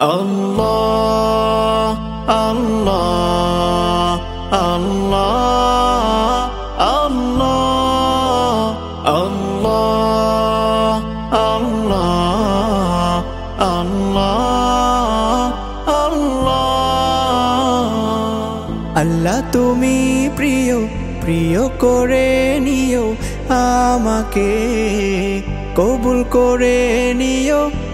الله الله الله الله الله الله الله الله আল্লাহ তুমি প্রিয় প্রিয় করে নিও আমাকে কবুল করে নিও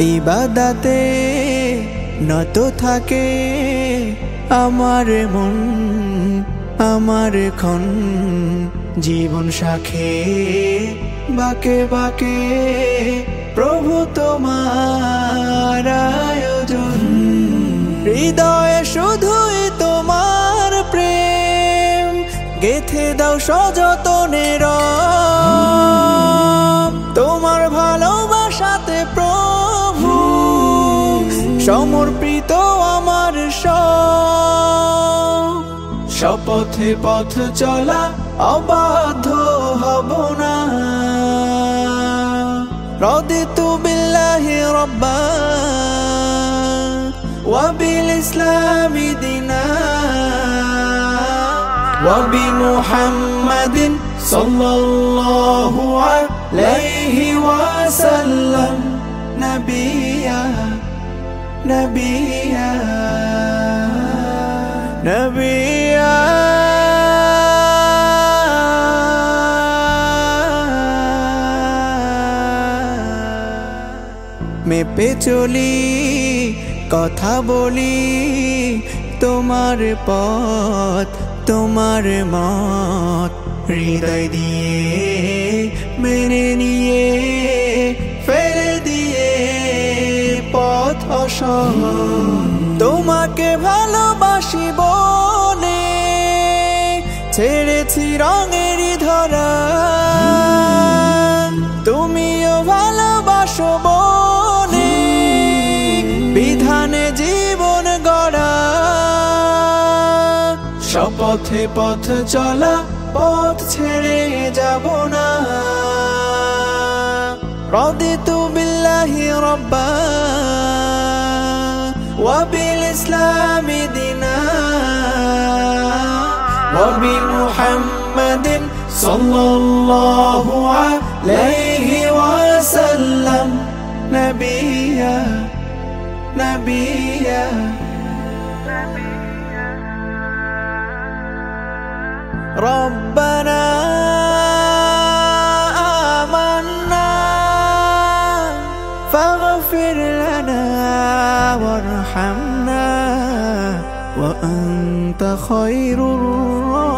ইবাদাতে নত থাকে আমার মন, আমার খন জীবন সাখে বাকে বাকে প্রভু তোমার আয়োজন। হৃদয়ে শুধুই তোমার প্রেম, গেথে দাও সযতনের সমর্পিত আমার শপথে পথ চলা অবাধ হব না رضيت بالله ربا وبالإسلام دينا وبمحمد صلى الله عليه وسلم نبيا نبيا نبيا মেপে চলি কথা বলি তোমার পথ তোমার মত হৃদয় দিয়ে মেনে নিয়ে তোমাকে ভালোবাসি বলে ছেড়েছি রঙেরই ধরা। তুমিও ভালোবাসো বলে বিধানে জীবন গড়া। শপথে পথ চলা, পথ ছেড়ে যাব না। রদিতু বিল্লাহি রব্বা। وبالإسلام دينا. وبمحمد صلى الله عليه وسلم. نبيا نبيا. ربنا آمنا. فاغفر لنا وارحمنا وأنت خير الراحمين.